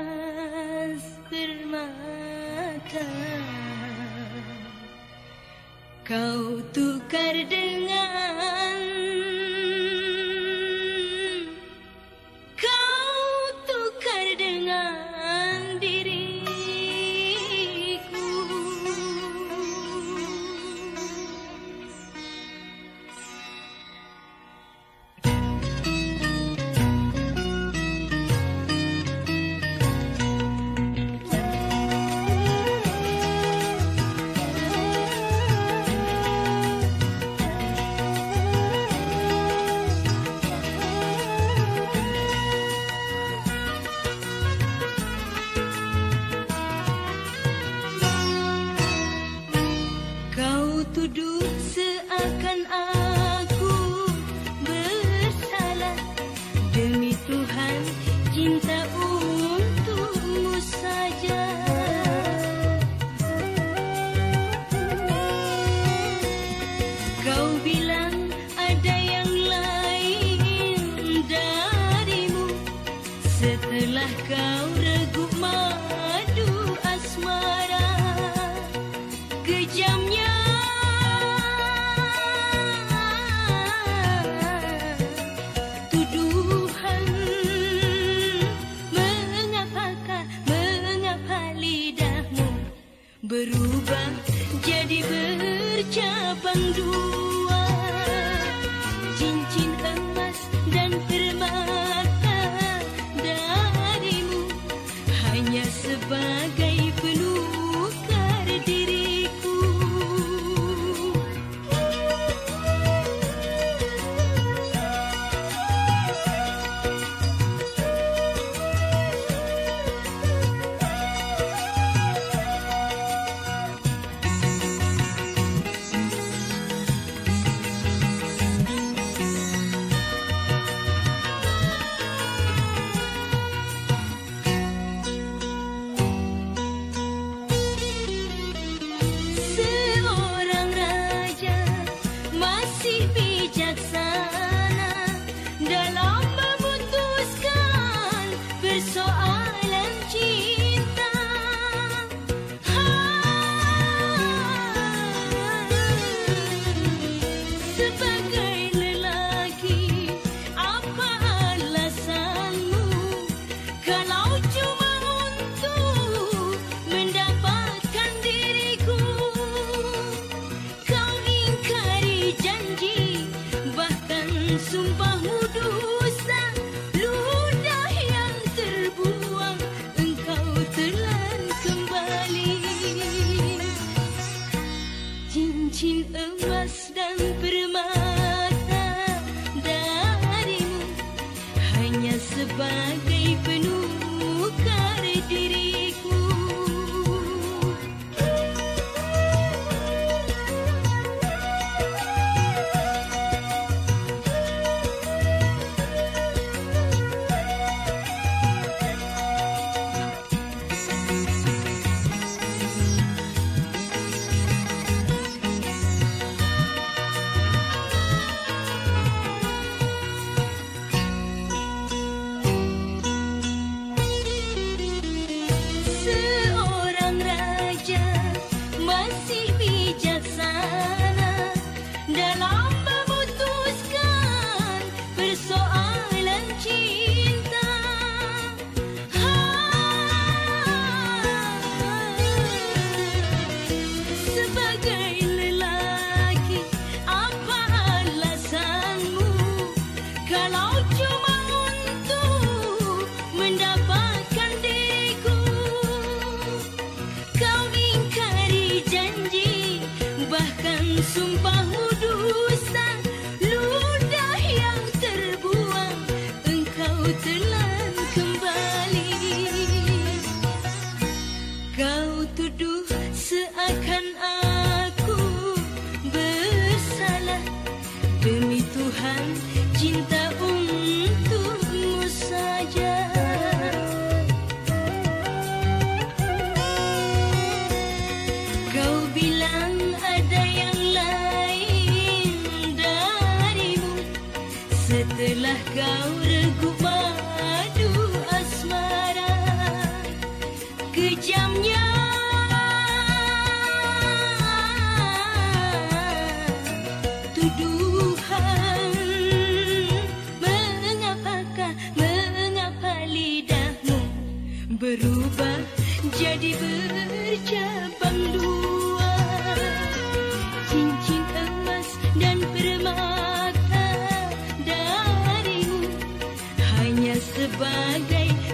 gas bermata kau tukar dengan 在。berubah jadi berubah sebagai Telah kau regup madu asmara Kejamnya. Berubah jadi bercabang dua? sebagai